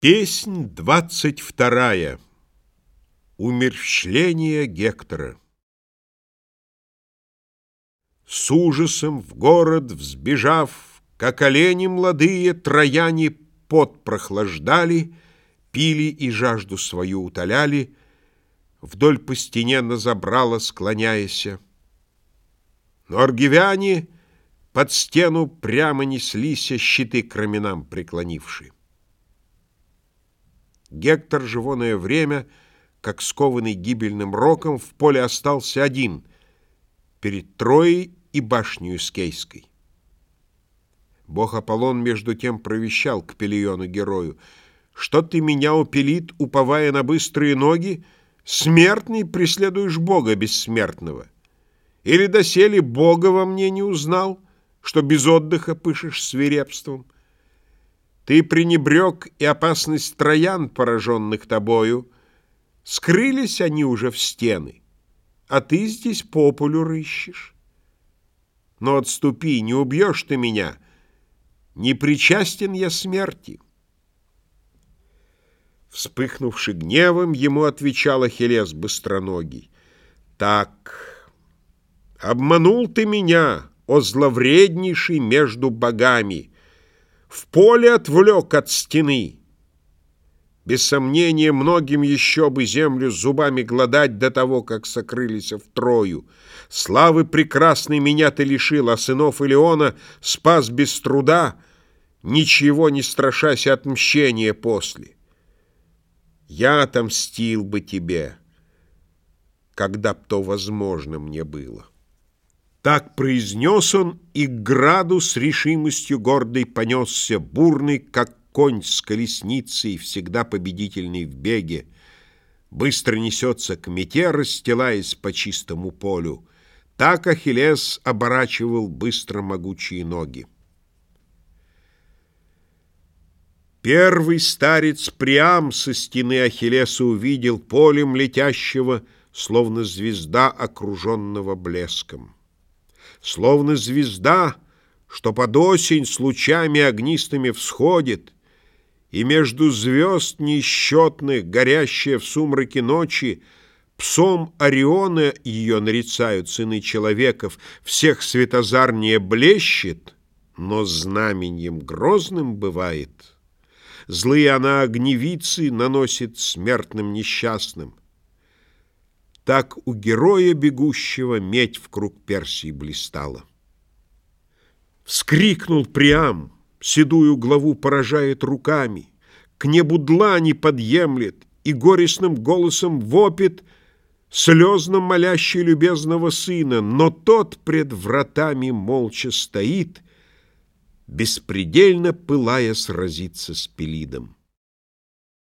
Песнь двадцать вторая. Умерщвление Гектора. С ужасом в город взбежав, Как олени молодые, трояне пот прохлаждали, Пили и жажду свою утоляли, Вдоль по стене на забрало склоняясь. Но аргивяне под стену прямо неслись, Щиты к раменам преклонившие. Гектор живоное время, как скованный гибельным роком, в поле остался один перед Троей и башнею Скейской. Бог Аполлон между тем провещал к Пелиону герою, «Что ты меня упелит, уповая на быстрые ноги? Смертный преследуешь Бога бессмертного. Или доселе Бога во мне не узнал, что без отдыха пышешь свирепством?» Ты пренебрег и опасность троян, пораженных тобою. Скрылись они уже в стены, а ты здесь популю рыщешь. Но отступи, не убьешь ты меня, не причастен я смерти. Вспыхнувши гневом, ему отвечал Ахиллес быстроногий. Так, обманул ты меня, о зловреднейший между богами, в поле отвлек от стены. Без сомнения, многим еще бы землю зубами гладать до того, как сокрылись в Трою. Славы прекрасной меня ты лишил, а сынов Илеона спас без труда, ничего не страшась отмщения после. Я отомстил бы тебе, когда б то возможно мне было». Так произнес он, и к граду с решимостью гордой понесся, бурный, как конь с колесницей, всегда победительный в беге. Быстро несется к мете, расстилаясь по чистому полю. Так Ахиллес оборачивал быстро могучие ноги. Первый старец Приам со стены Ахиллеса увидел полем летящего, словно звезда, окруженного блеском словно звезда, что под осень с лучами огнистыми всходит, и между звезд несчетных, горящая в сумраке ночи, Псом Ориона ее нарицают сыны человеков, всех светозарнее блещет, но знаменем грозным бывает. Злые она огневицы наносит смертным несчастным. Так у героя бегущего медь в круг Персии блистала. Вскрикнул Приам, седую главу поражает руками, К небу длани подъемлет и горестным голосом вопит, Слезно молящий любезного сына, Но тот пред вратами молча стоит, Беспредельно пылая сразиться с Пелидом.